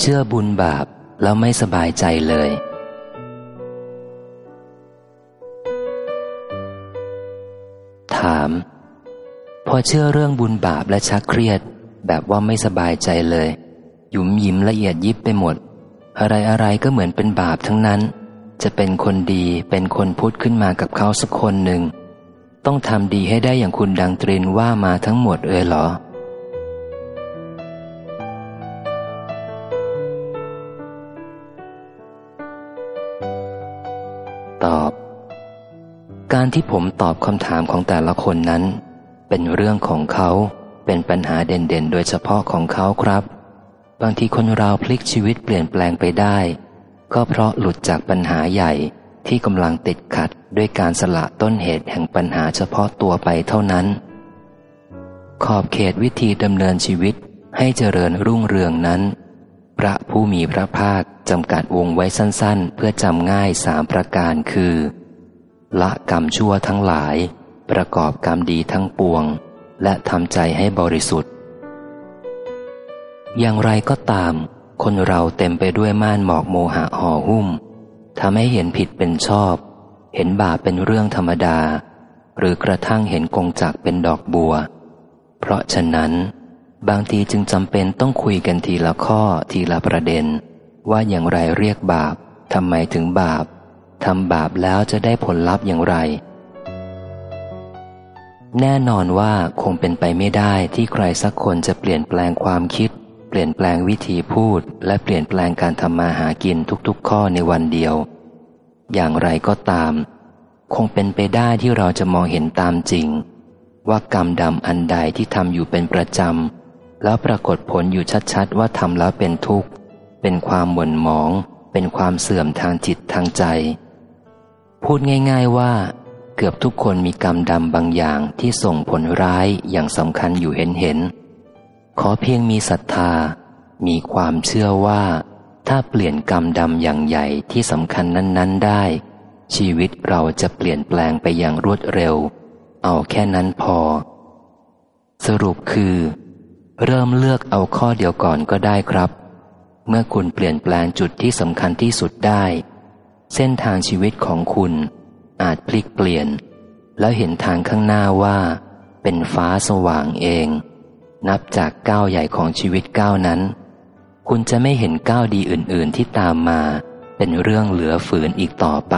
เชื่อบุญบาปแล้วไม่สบายใจเลย ถาม พอเชื่อเรื่องบุญบาปและชักเครียด แบบว่าไม่สบายใจเลย หยุมยิ้มละเอียดยิบไปหมด อะไรอะไรก็เหมือนเป็นบาปทั้งนั้น จะเป็นคนดีเป็นคนพุทธขึ้นมากับเขาสักคนหนึ่ง ต้องทำดีให้ได้อย่างคุณดังตรินว่ามาทั้งหมดเออเหรอ การที่ผมตอบคำถามของแต่ละคนนั้น เป็นเรื่องของเขา เป็นปัญหาเด่นๆ โดยเฉพาะของเขาครับ บางทีคนเราพลิกชีวิตเปลี่ยนแปลงไปได้ ก็เพราะหลุดจากปัญหาใหญ่ที่กำลังติดขัดด้วยการสละต้นเหตุแห่งปัญหาเฉพาะตัวไปเท่านั้น ขอบเขตวิธีดำเนินชีวิตให้เจริญรุ่งเรืองนั้น พระผู้มีพระภาคจำกัดวงไว้สั้นๆ เพื่อจำง่ายสามประการคือ ละกรรมชั่วทั้งหลาย ประกอบกรรมดีทั้งปวง และทำใจให้บริสุทธิ์ อย่างไรก็ตาม คนเราเต็มไปด้วยม่านหมอกโมหะห่อหุ้มทำให้เห็นผิดเป็นชอบ เห็นบาปเป็นเรื่องธรรมดา หรือกระทั่งเห็นกงจักเป็นดอกบัว เพราะฉะนั้น บางทีจึงจำเป็นต้องคุยกันทีละข้อทีละประเด็น ว่าอย่างไรเรียกบาปทำไมถึงบาป ทำบาปแล้วจะได้ผลลัพธ์อย่างไร แน่นอนว่าคงเป็นไปไม่ได้ที่ใครสักคนจะเปลี่ยนแปลงความคิด เปลี่ยนแปลงวิธีพูด และเปลี่ยนแปลงการทำมาหากินทุกๆ ข้อในวันเดียว อย่างไรก็ตาม คงเป็นไปได้ที่เราจะมองเห็นตามจริง ว่ากรรมดำอันใดที่ทำอยู่เป็นประจำแล้วปรากฏผลอยู่ชัดๆ ว่าทำแล้วเป็นทุกข์ เป็นความหม่นหมองเป็นความเสื่อมทางจิตทางใจ พูดง่าย ๆว่า เกือบทุกคนมีกรรมดำบางอย่างที่ส่งผลร้ายอย่างสำคัญอยู่เห็นเห็น ขอเพียงมีศรัทธา มีความเชื่อว่า ถ้าเปลี่ยนกรรมดำอย่างใหญ่ที่สำคัญนั้น ๆ ได้ ชีวิตเราจะเปลี่ยนแปลงไปอย่างรวดเร็ว เอาแค่นั้นพอ สรุปคือ เริ่มเลือกเอาข้อเดียวก่อนก็ได้ครับ เมื่อคุณเปลี่ยนแปลงจุดที่สำคัญที่สุดได้ เส้นทางชีวิตของคุณอาจพลิกเปลี่ยน แล้วเห็นทางข้างหน้าว่า เป็นฟ้าสว่างเอง นับจากก้าวใหญ่ของชีวิตก้าวนั้น คุณจะไม่เห็นก้าวดีอื่น ๆ ที่ตามมา เป็นเรื่องเหลือฝืนอีกต่อไป